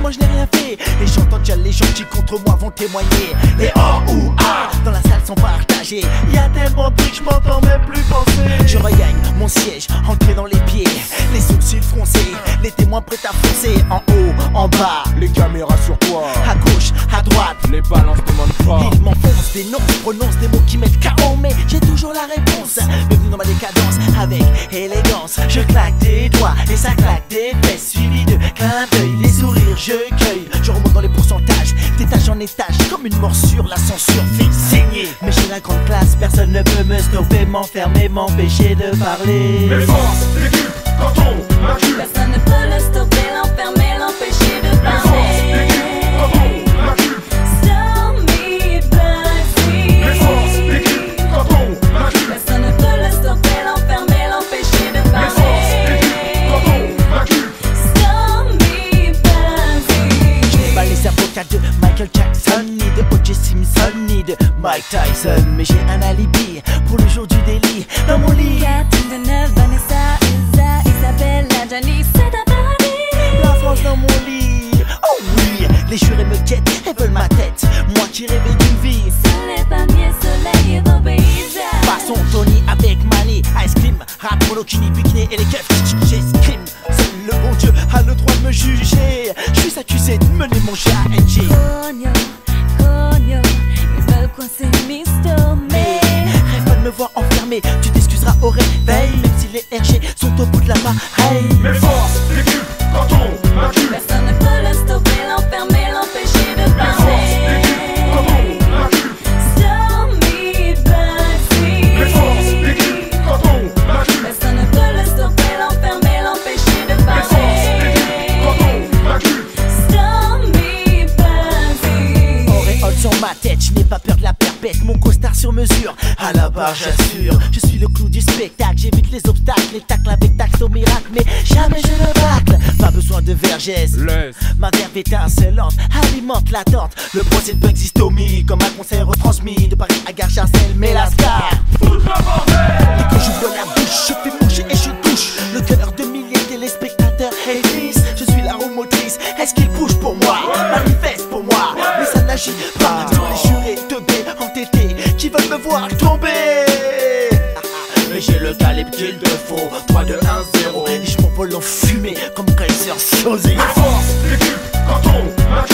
moi je n'ai rien fait. Et j'entends déjà les gens qui contre moi vont témoigner. Les oh ou ah dans la salle sont partagés. Y a tellement de trucs, je m'entends même plus penser. Je regagne mon siège, entré dans les pieds. Les sourcils froncés, les témoins prêts à foncer. En haut, en bas, Les caméras sur toi, à gauche, à droite. les balances demandent pas. Ils m'enfoncent des noms, prononcent des mots qui mettent KO, mais j'ai toujours la réponse. Bienvenue dans ma décadence avec élégance. Je claque des doigts et ça claque des fesses, suivi de clin d'œil. Les sourires, je cueille. Je remonte dans les pourcentages, d'étage en étage, comme une morsure. La censure fait saigner. Mais j'ai la grande classe, personne ne peut me stopper, m'enfermer, m'empêcher de parler. Mes forces décuplent quand on m'accule. Personne ne peut le stopper, Mike Tyson. Mais j'ai un alibi pour le jour du délit. Dans mon lit, Catherine Deneuve, Vanessa, Elsa, Isabelle, Janice, c'est un paradis. la France dans mon lit. Oh oui, les jurés me guettent et veulent ma tête. Moi qui rêvais d'une vie. Soleil, palmier, soleil et beau paysage. Façon Tony avec Mani, Ice Cream, rap, monokini, bikini et les keufs. J'escrime, seul le bon Dieu a le droit de me juger. Je suis accusé de mener mon chat tu t'excuseras au réveil. Même si les RG sont au bout de la pareille. Mes forces décuplent quand on m'accule. personne ne peut le stopper, l'enfermer, l'empêcher de parler. sur ma tête, je n'ai pas peur sur mesure, à la barre j'assure, je suis le clou du spectacle, j'évite les obstacles, les tacles avec taxe au miracle, mais jamais je ne bacle, pas besoin de vergesse, Laisse. ma verve étincelante, alimente l'attente, le procès de Stomy, comme un conseil retransmis, de Paris à Gare mais la star, Foutre la bordel. Dès que j'ouvre la bouche, je fais bouger et je touche le cœur de milliers de téléspectateurs. Elvis, je suis la roue motrice, est-ce qu'ils bougent tomber j'ai le calibre qu'il te faut. 3, 2, 1, 0 Et je m'envole en fumée comme Kaiser Sosie Force, quand on